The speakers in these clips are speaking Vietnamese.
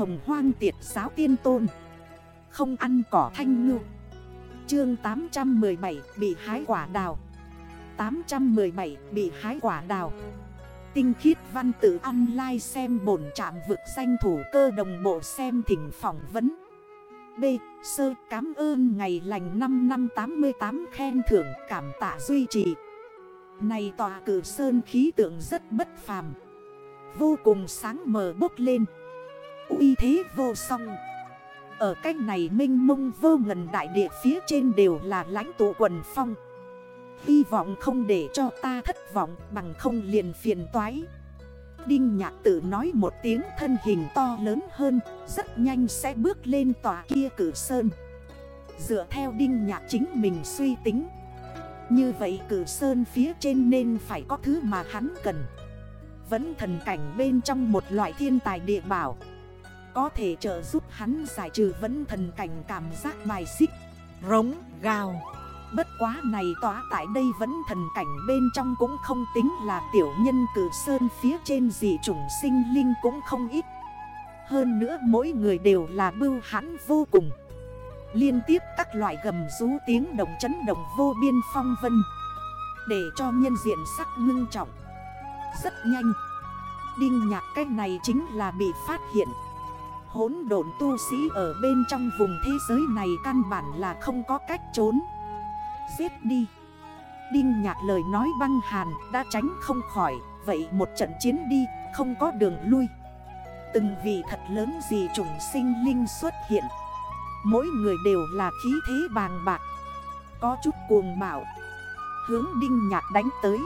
hồng hoang tiệt giáo tiên tôn. Không ăn cỏ thanh ngư. Chương 817 bị hái quả đào. 817 bị hái quả đào. Tinh khiết văn tự online xem bổn trạm vực danh thủ cơ đồng bộ xem thỉnh phỏng vấn. B. Sơ cảm ơn ngày lành 5 năm 88 khen thưởng cảm tạ duy trì. Này tòa cử sơn khí tượng rất bất phàm. Vô cùng sáng mờ bốc lên uy thế vô song. Ở cách này minh mông vô ngần đại địa phía trên đều là lãnh tụ quần phong. Hy vọng không để cho ta thất vọng bằng không liền phiền toái. Đinh nhạc tự nói một tiếng thân hình to lớn hơn, Rất nhanh sẽ bước lên tòa kia cử sơn. Dựa theo đinh nhạc chính mình suy tính, Như vậy cử sơn phía trên nên phải có thứ mà hắn cần. Vẫn thần cảnh bên trong một loại thiên tài địa bảo. Có thể trợ giúp hắn giải trừ vẫn thần cảnh cảm giác bài xích. Rống, gào. Bất quá này tỏa tại đây vẫn thần cảnh bên trong cũng không tính là tiểu nhân cử sơn phía trên dị chủng sinh linh cũng không ít. Hơn nữa mỗi người đều là bưu hãn vô cùng. Liên tiếp các loại gầm rú tiếng động chấn động vô biên phong vân. Để cho nhân diện sắc ngưng trọng. Rất nhanh. Đinh nhạc cách này chính là bị phát hiện. Hốn độn tu sĩ ở bên trong vùng thế giới này căn bản là không có cách trốn. Giết đi. Đinh nhạc lời nói băng hàn đã tránh không khỏi, Vậy một trận chiến đi, không có đường lui. Từng vị thật lớn gì trùng sinh linh xuất hiện. Mỗi người đều là khí thế bàng bạc. Có chút cuồng bạo. Hướng đinh nhạc đánh tới.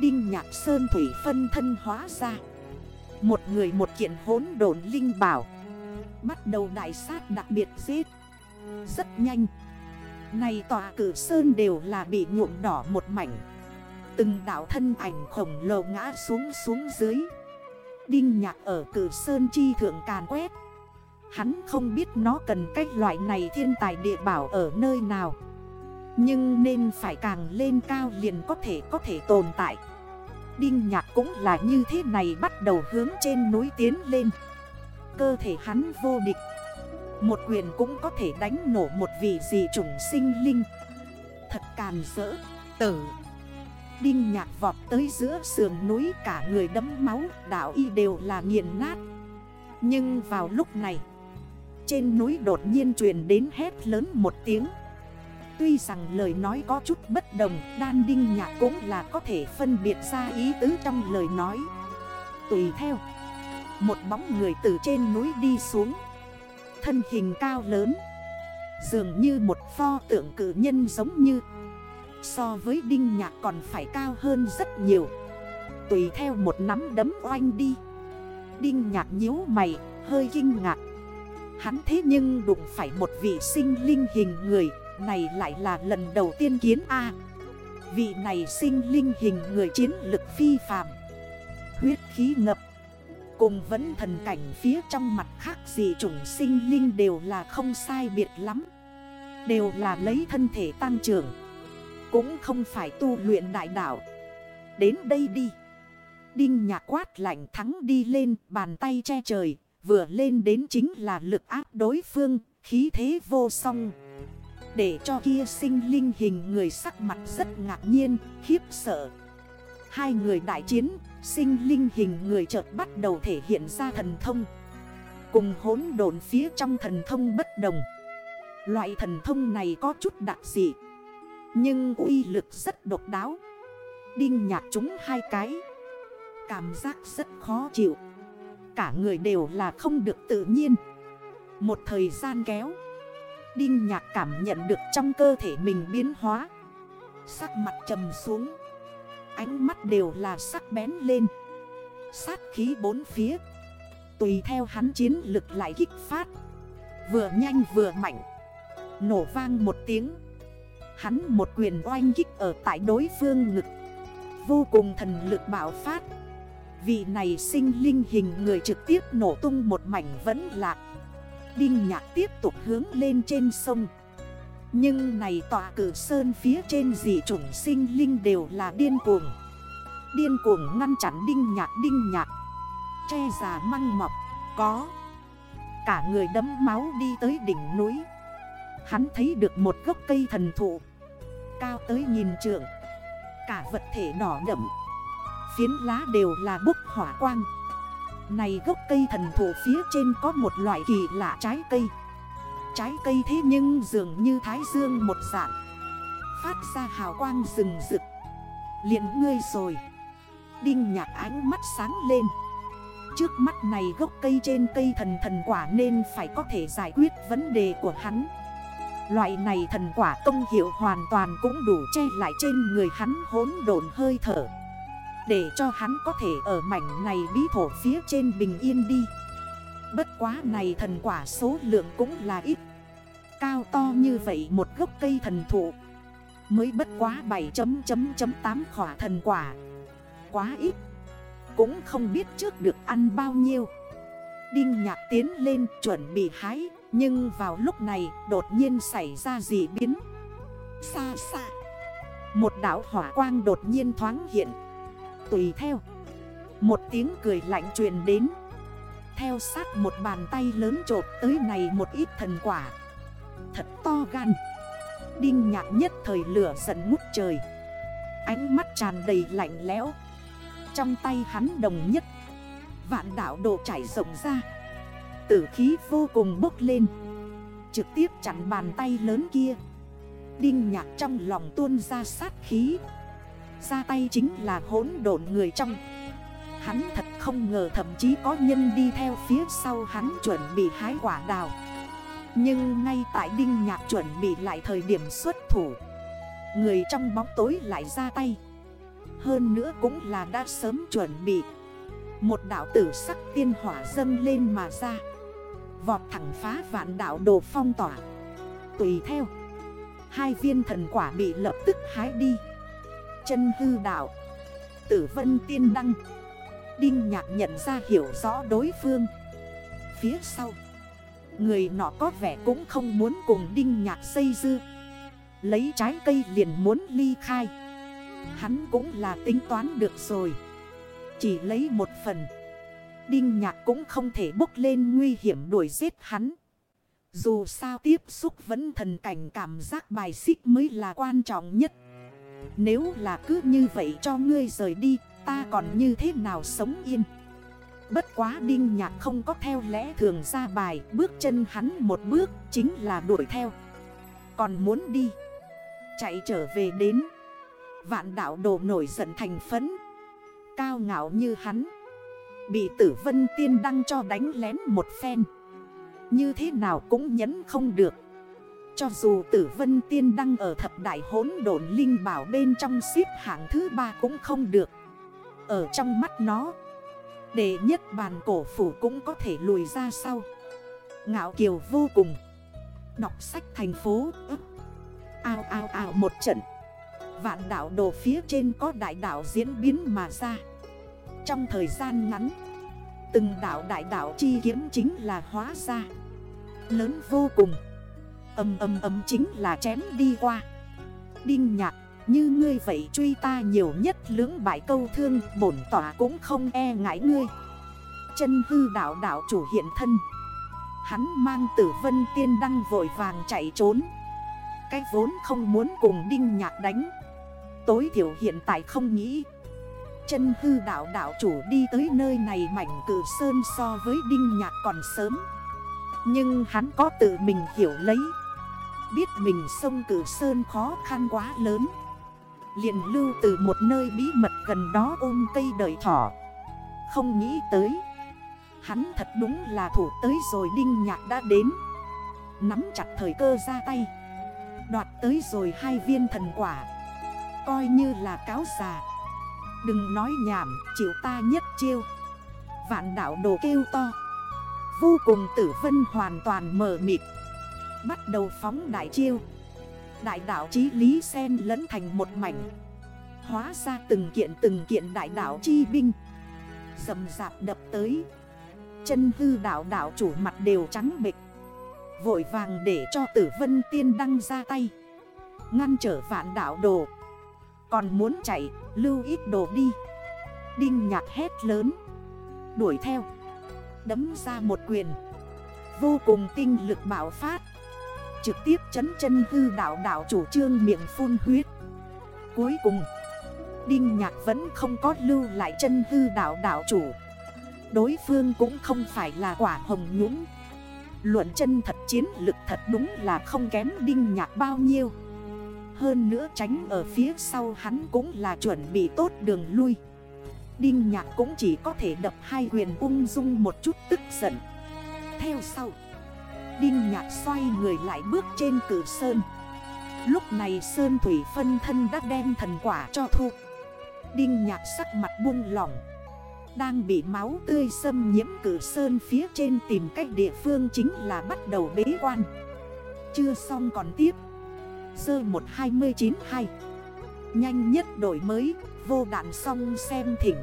Đinh nhạc sơn thủy phân thân hóa ra. Một người một kiện hốn đồn linh bảo. Bắt đầu đại sát đặc biệt giết Rất nhanh. Này tòa cử sơn đều là bị nhuộm đỏ một mảnh. Từng đảo thân ảnh khổng lồ ngã xuống xuống dưới. Đinh nhạc ở cử sơn chi thượng càn quét. Hắn không biết nó cần cách loại này thiên tài địa bảo ở nơi nào. Nhưng nên phải càng lên cao liền có thể có thể tồn tại. Đinh nhạc cũng là như thế này bắt đầu hướng trên núi tiến lên. Cơ thể hắn vô địch. Một quyền cũng có thể đánh nổ một vị dị trùng sinh linh. Thật càn rỡ, tử. Đinh nhạc vọt tới giữa sườn núi cả người đấm máu đạo y đều là nghiền nát. Nhưng vào lúc này Trên núi đột nhiên truyền đến hét lớn một tiếng. Tuy rằng lời nói có chút bất đồng, Đan đinh nhạc cũng là có thể phân biệt ra ý tứ trong lời nói. Tùy theo, Một bóng người từ trên núi đi xuống. Thân hình cao lớn, Dường như một pho tượng cử nhân giống như. So với đinh nhạc còn phải cao hơn rất nhiều. Tùy theo một nắm đấm oanh đi. Đinh nhạc nhíu mày, hơi kinh ngạc. Hắn thế nhưng đụng phải một vị sinh linh hình người. Này lại là lần đầu tiên kiến A. Vị này sinh linh hình người chiến lực phi phàm. Huyết khí ngập. Cùng vẫn thần cảnh phía trong mặt khác gì chủng sinh linh đều là không sai biệt lắm. Đều là lấy thân thể tăng trưởng. Cũng không phải tu luyện đại đạo. Đến đây đi. Đinh nhạc quát lạnh thắng đi lên, bàn tay che trời, Vừa lên đến chính là lực áp đối phương, Khí thế vô song. Để cho kia sinh linh hình người sắc mặt rất ngạc nhiên, Khiếp sợ. Hai người đại chiến, Sinh linh hình người chợt bắt đầu thể hiện ra thần thông. Cùng hốn đồn phía trong thần thông bất đồng. Loại thần thông này có chút đặc dị, Nhưng uy lực rất độc đáo. Đinh nhạc chúng hai cái, Cảm giác rất khó chịu. Cả người đều là không được tự nhiên. Một thời gian kéo Đinh nhạc cảm nhận được trong cơ thể mình biến hóa. Sắc mặt trầm xuống. Ánh mắt đều là sắc bén lên. Sát khí bốn phía. Tùy theo hắn chiến lực lại kích phát. Vừa nhanh vừa mạnh. Nổ vang một tiếng. Hắn một quyền oanh kích ở tại đối phương ngực. Vô cùng thần lực bảo phát. Vị này sinh linh hình người trực tiếp nổ tung một mảnh vẫn lạc. Đinh nhạc tiếp tục hướng lên trên sông. Nhưng này tòa cử sơn phía trên dị chủng sinh linh đều là điên cuồng. Điên cuồng ngăn chặn đinh nhạc đinh nhạc. Che già măng mọc, Có. Cả người đấm máu đi tới đỉnh núi. Hắn thấy được một gốc cây thần thụ. Cao tới nhìn trượng. Cả vật thể đỏ đậm Phiến lá đều là bốc hỏa quang. Này gốc cây thần thụ phía trên có một loại kỳ lạ trái cây. Trái cây thế nhưng dường như thái dương một dạng. Phát ra hào quang rừng rực. Liền ngươi rồi. Đinh nhạc ánh mắt sáng lên. Trước mắt này gốc cây trên cây thần thần quả nên phải có thể giải quyết vấn đề của hắn. Loại này thần quả công hiệu hoàn toàn cũng đủ che lại trên người hắn hốn độn hơi thở. Để cho hắn có thể ở mảnh này bí thổ phía trên bình yên đi. Bất quá này thần quả số lượng cũng là ít. Cao to như vậy một gốc cây thần thụ. Mới bất quá 7.8 khỏa thần quả. Quá ít. Cũng không biết trước được ăn bao nhiêu. Đinh nhạc tiến lên chuẩn bị hái, Nhưng vào lúc này đột nhiên xảy ra gì biến. Xa xa Một đảo hỏa quang đột nhiên thoáng hiện. Tùy theo. Một tiếng cười lạnh truyền đến. Theo sát một bàn tay lớn trột tới này một ít thần quả. Thật to gan. Đinh nhạc nhất thời lửa giận ngút trời. Ánh mắt tràn đầy lạnh lẽo. Trong tay hắn đồng nhất. Vạn đảo độ chảy rộng ra. Tử khí vô cùng bốc lên. Trực tiếp chặn bàn tay lớn kia. Đinh nhạc trong lòng tuôn ra sát khí. Ra tay chính là hỗn độn người trong. Hắn thật không ngờ thậm chí có nhân đi theo phía sau hắn chuẩn bị hái quả đào. Nhưng ngay tại Đinh Nhạc chuẩn bị lại thời điểm xuất thủ, Người trong bóng tối lại ra tay. Hơn nữa cũng là đã sớm chuẩn bị. Một đảo tử sắc tiên hỏa dâng lên mà ra. Vọt thẳng phá vạn đảo đồ phong tỏa. Tùy theo, Hai viên thần quả bị lập tức hái đi. Chân hư đạo, Tử vân tiên đăng. Đinh nhạc nhận ra hiểu rõ đối phương. Phía sau Người nọ có vẻ cũng không muốn cùng đinh nhạc xây dư. Lấy trái cây liền muốn ly khai. Hắn cũng là tính toán được rồi. Chỉ lấy một phần. Đinh nhạc cũng không thể bốc lên nguy hiểm đuổi giết hắn. Dù sao tiếp xúc vẫn thần cảnh cảm giác bài xích mới là quan trọng nhất. Nếu là cứ như vậy cho ngươi rời đi, Ta còn như thế nào sống yên? Bất quá đinh nhạc không có theo lẽ thường ra bài, Bước chân hắn một bước chính là đuổi theo. Còn muốn đi, Chạy trở về đến. Vạn đảo đồ nổi giận thành phấn. Cao ngạo như hắn. Bị tử vân tiên đăng cho đánh lén một phen. Như thế nào cũng nhấn không được. Cho dù tử vân tiên đăng ở thập đại hốn đồn linh bảo bên trong xếp hạng thứ ba cũng không được. Ở trong mắt nó, Đệ nhất bàn cổ phủ cũng có thể lùi ra sau. Ngạo kiều vô cùng. Đọc sách thành phố Ao ao ao một trận. Vạn đảo đồ phía trên có đại đảo diễn biến mà ra. Trong thời gian ngắn, Từng đảo đại đảo chi kiếm chính là hóa ra. Lớn vô cùng. Âm âm âm chính là chém đi qua. Đinh nhạc, như ngươi vậy truy ta nhiều nhất lưỡng bại câu thương, Bổn tỏa cũng không e ngại ngươi. Chân hư đảo đảo chủ hiện thân. Hắn mang tử vân tiên đăng vội vàng chạy trốn. Cái vốn không muốn cùng đinh nhạc đánh. Tối thiểu hiện tại không nghĩ. Chân hư đảo đảo chủ đi tới nơi này mảnh cử sơn so với đinh nhạc còn sớm. Nhưng hắn có tự mình hiểu lấy. Biết mình sông cử sơn khó khăn quá lớn. Liền lưu từ một nơi bí mật gần đó ôm cây đợi thỏ. Không nghĩ tới, Hắn thật đúng là thủ tới rồi Đinh Nhạc đã đến. Nắm chặt thời cơ ra tay. Đoạt tới rồi hai viên thần quả. Coi như là cáo già. Đừng nói nhảm, chịu ta nhất chiêu. Vạn đảo đồ kêu to. Vô cùng tử vân hoàn toàn mờ mịt. Bắt đầu phóng đại chiêu. Đại đảo chí lý sen lẫn thành một mảnh. Hóa ra từng kiện từng kiện đại đảo chi binh. Dầm dạp đập tới. Chân hư đảo đảo chủ mặt đều trắng bịch Vội vàng để cho tử vân tiên đăng ra tay. Ngăn trở vạn đảo đồ. Còn muốn chạy, lưu ít đồ đi. Đinh nhạc hét lớn. Đuổi theo. Đấm ra một quyền. Vô cùng tinh lực bạo phát. Trực tiếp chấn chân hư đảo đảo chủ trương miệng phun huyết. Cuối cùng, Đinh nhạc vẫn không có lưu lại chân hư đảo đảo chủ. Đối phương cũng không phải là quả hồng nhũng Luận chân thật, chiến lực thật đúng là không kém đinh nhạc bao nhiêu. Hơn nữa tránh ở phía sau hắn cũng là chuẩn bị tốt đường lui. Đinh nhạc cũng chỉ có thể đập hai quyền ung dung một chút tức giận. Theo sau Đinh nhạc xoay người lại bước trên cử sơn. Lúc này Sơn Thủy phân thân đã đem thần quả cho thu. Đinh nhạc sắc mặt buông lỏng, Đang bị máu tươi xâm nhiễm cử sơn phía trên tìm cách địa phương chính là bắt đầu bế quan. Chưa xong còn tiếp. Sơ 1292 Nhanh nhất đổi mới, vô đạn xong xem thỉnh.